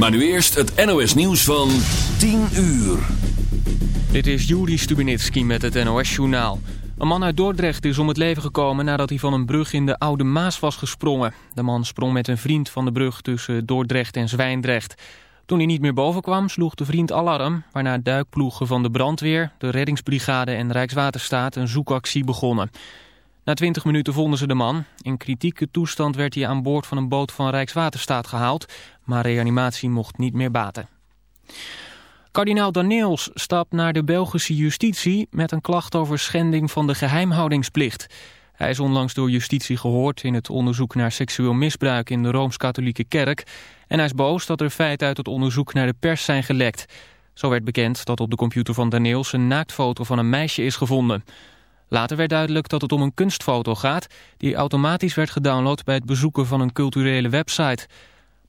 Maar nu eerst het NOS nieuws van 10 uur. Dit is Juri Stubenitski met het NOS-journaal. Een man uit Dordrecht is om het leven gekomen nadat hij van een brug in de Oude Maas was gesprongen. De man sprong met een vriend van de brug tussen Dordrecht en Zwijndrecht. Toen hij niet meer boven kwam, sloeg de vriend alarm... waarna duikploegen van de brandweer, de reddingsbrigade en Rijkswaterstaat een zoekactie begonnen. Na 20 minuten vonden ze de man. In kritieke toestand werd hij aan boord van een boot van Rijkswaterstaat gehaald... maar reanimatie mocht niet meer baten. Kardinaal Daneels stapt naar de Belgische justitie met een klacht over schending van de geheimhoudingsplicht. Hij is onlangs door justitie gehoord in het onderzoek naar seksueel misbruik in de Rooms-Katholieke Kerk. En hij is boos dat er feiten uit het onderzoek naar de pers zijn gelekt. Zo werd bekend dat op de computer van Daneels een naaktfoto van een meisje is gevonden. Later werd duidelijk dat het om een kunstfoto gaat die automatisch werd gedownload bij het bezoeken van een culturele website.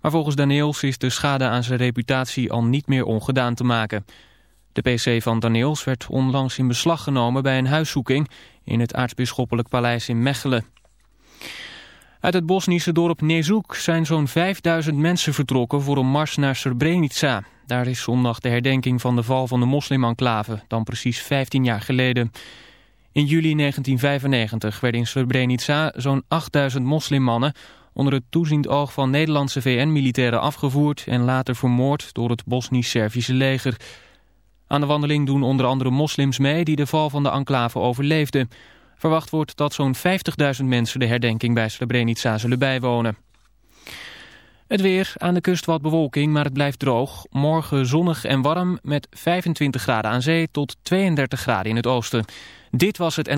Maar volgens Daniels is de schade aan zijn reputatie al niet meer ongedaan te maken. De PC van Daniels werd onlangs in beslag genomen bij een huiszoeking in het aartsbisschoppelijk paleis in Mechelen. Uit het Bosnische dorp Nezoek zijn zo'n 5000 mensen vertrokken voor een mars naar Srebrenica. Daar is zondag de herdenking van de val van de moslimenclave, dan precies 15 jaar geleden. In juli 1995 werden in Srebrenica zo'n 8000 moslimmannen onder het toeziend oog van Nederlandse VN-militairen afgevoerd en later vermoord door het Bosnisch-Servische leger. Aan de wandeling doen onder andere moslims mee die de val van de enclave overleefden. Verwacht wordt dat zo'n 50.000 mensen de herdenking bij Srebrenica zullen bijwonen. Het weer, aan de kust wat bewolking, maar het blijft droog. Morgen zonnig en warm met 25 graden aan zee tot 32 graden in het oosten. Dit was het... En...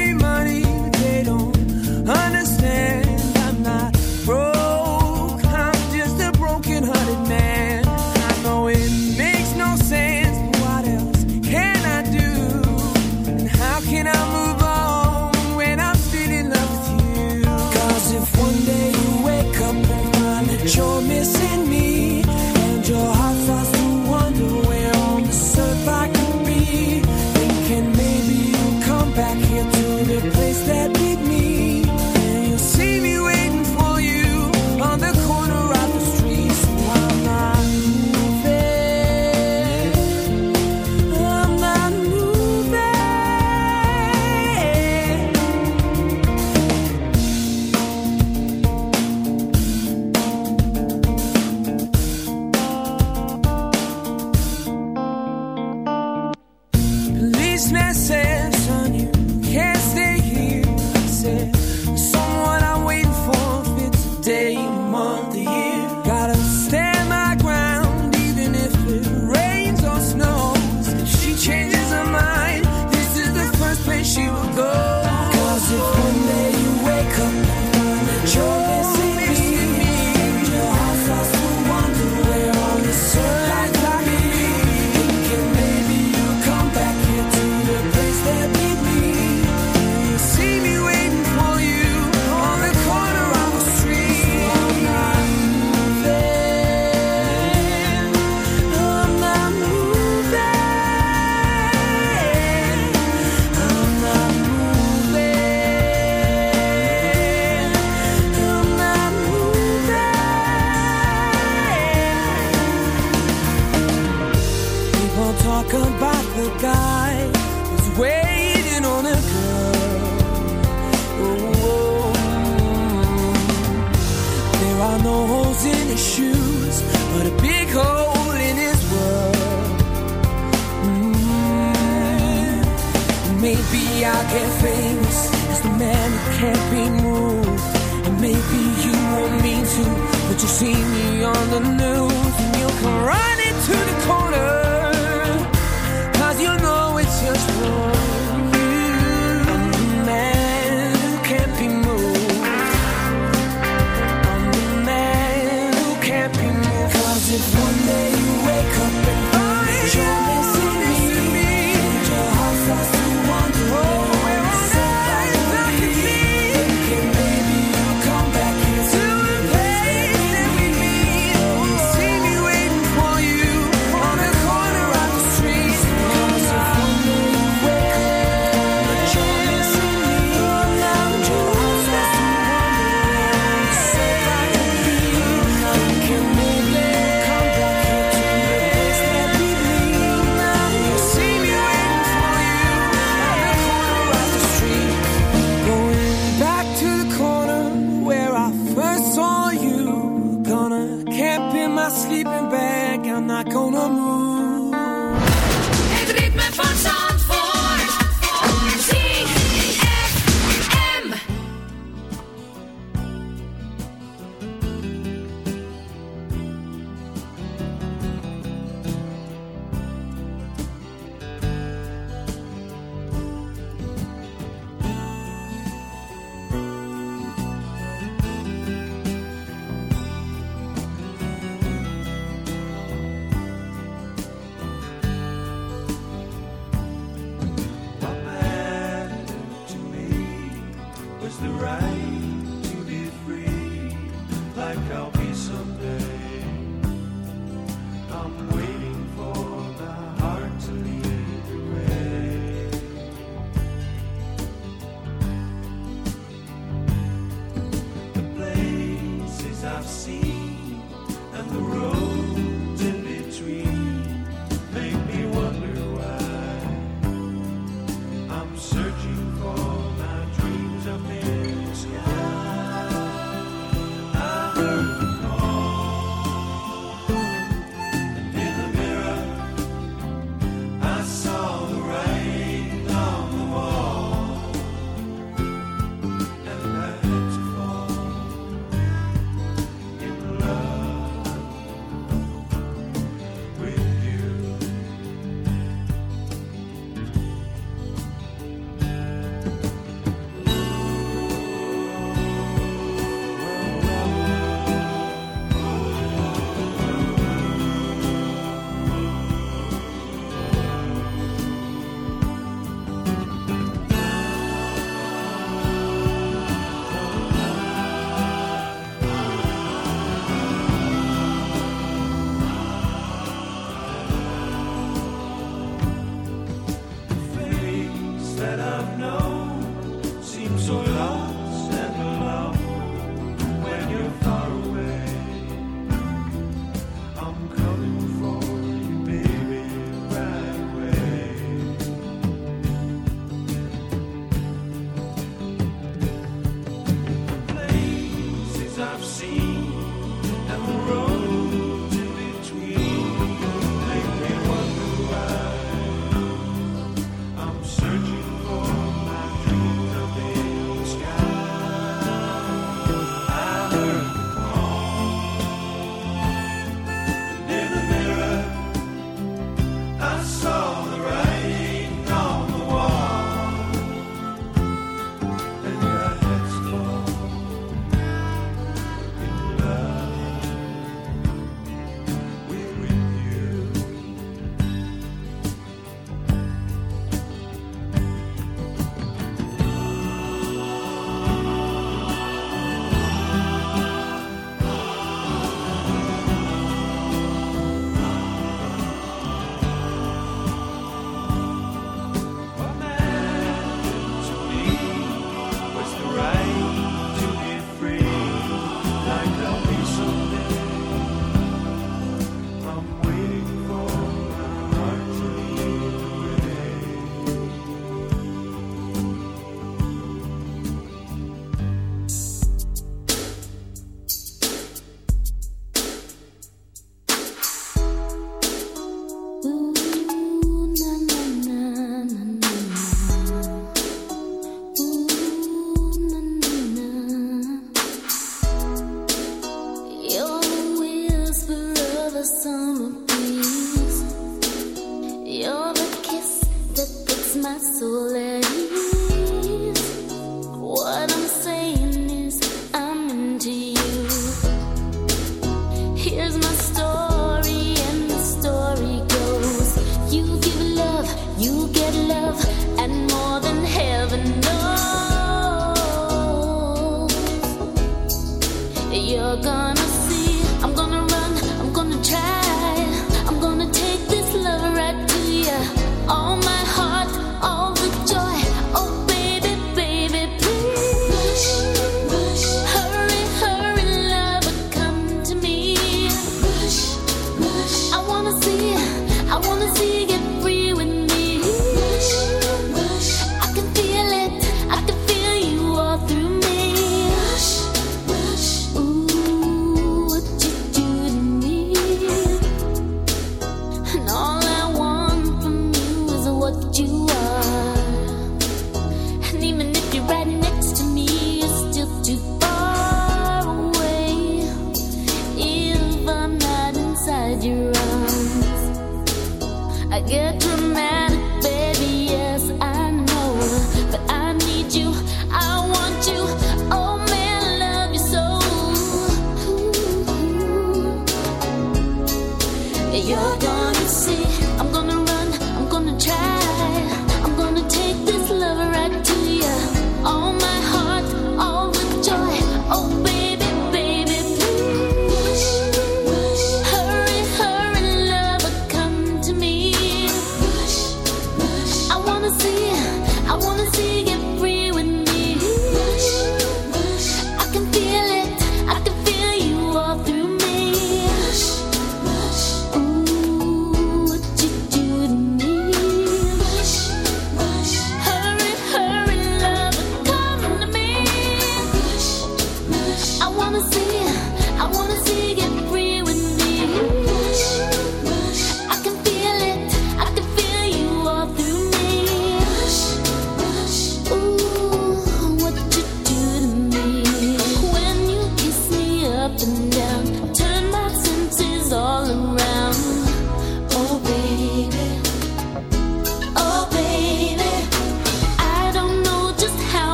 I'm not gonna move.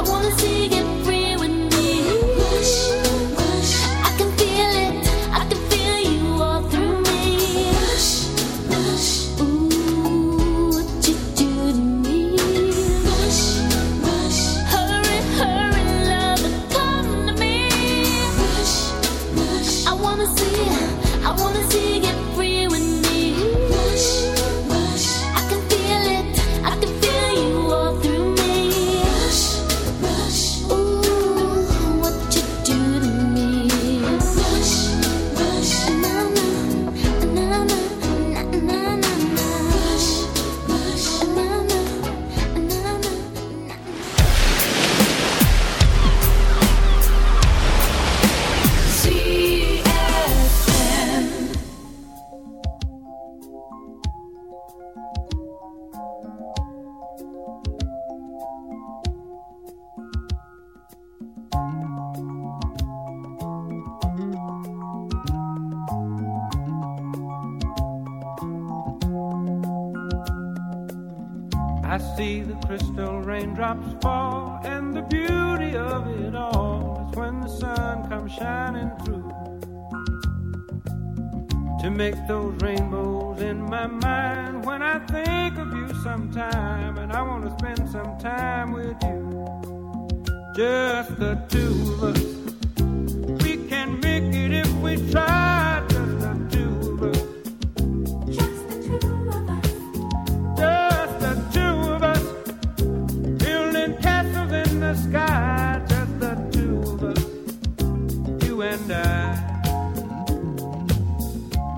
I wanna see it.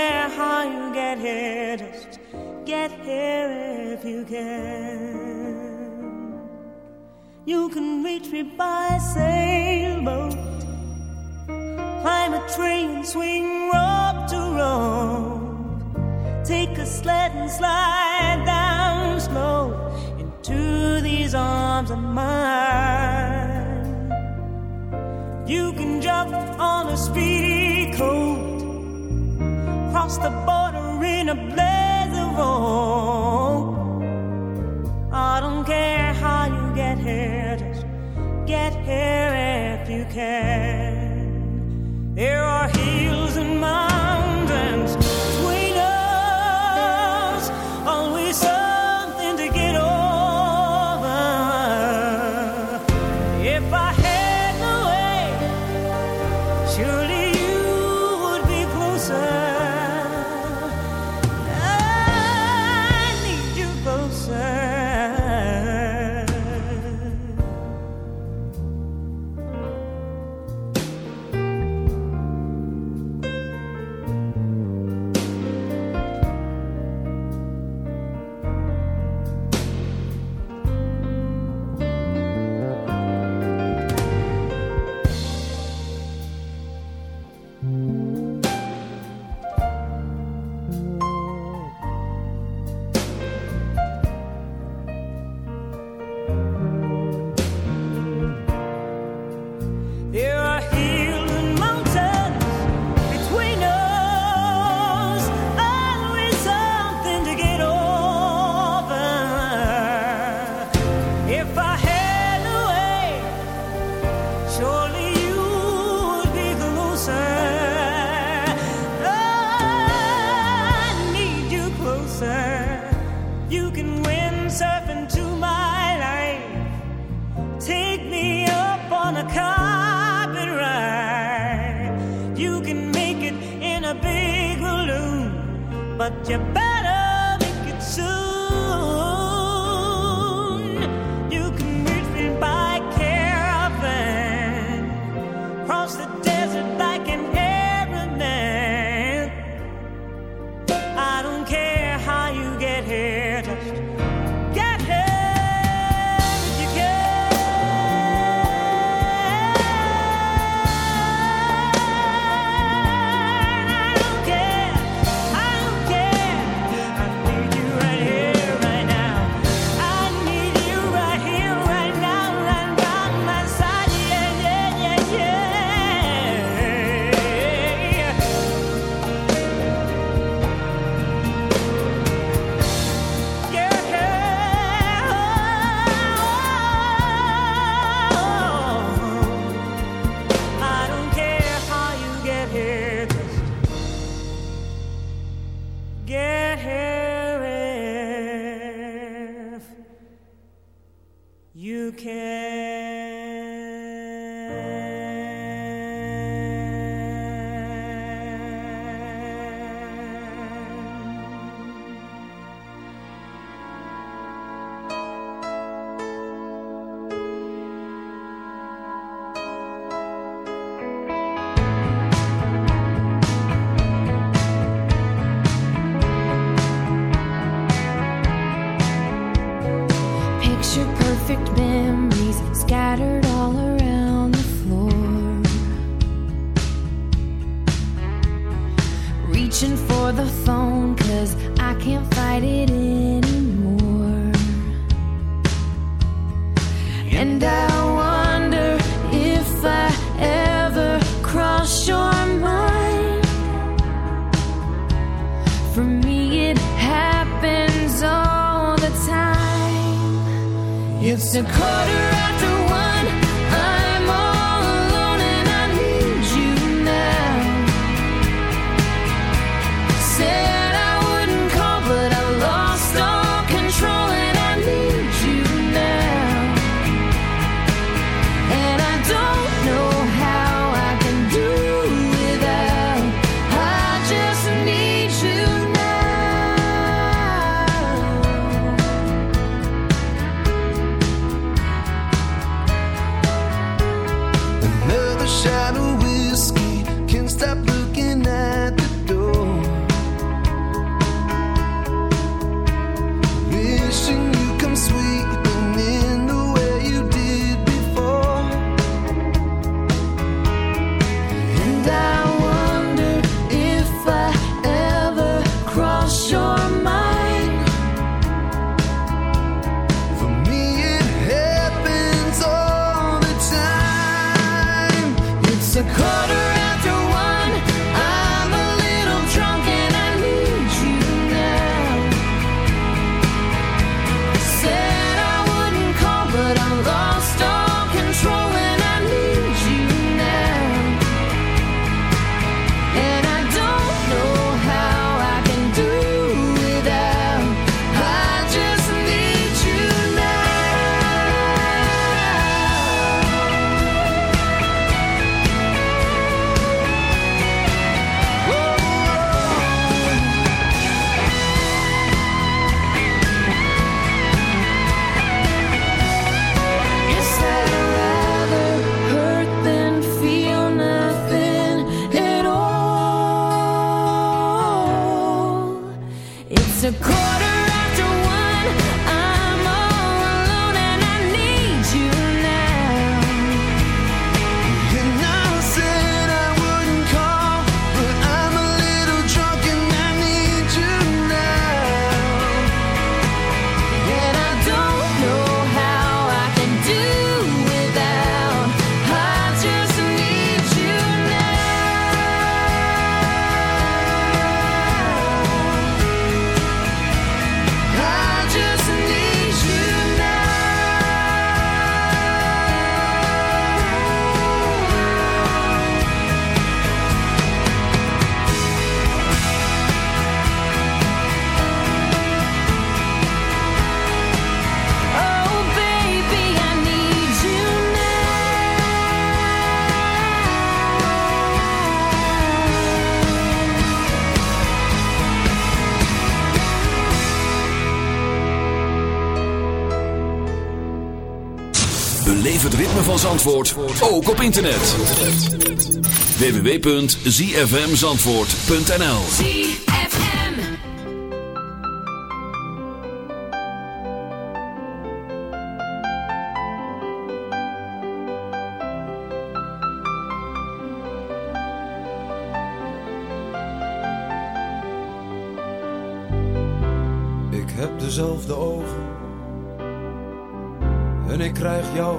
care how you get here, just get here if you can. You can reach me by sailboat, climb a train, swing rope to rope, take a sled and slide down slow into these arms of mine. You can jump on a speedy coat Cross the border in a blazer robe. I don't care how you get here, just get here if you can. There are you back. scattered Zandvoort, ook op internet. www.zfmzandvoort.nl ZFM. Ik heb dezelfde ogen en ik krijg jou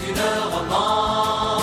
d'une romance.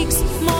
speaks more.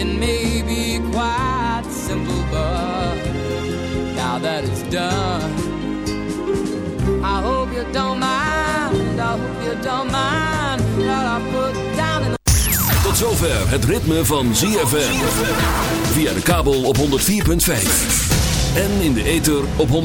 It may be quite simple, but now that it's done, I hope you don't mind. I hope you don't mind that I put down in the Tot zover het ritme van ZFM. Via de kabel op 104.5. En in de ether op 100.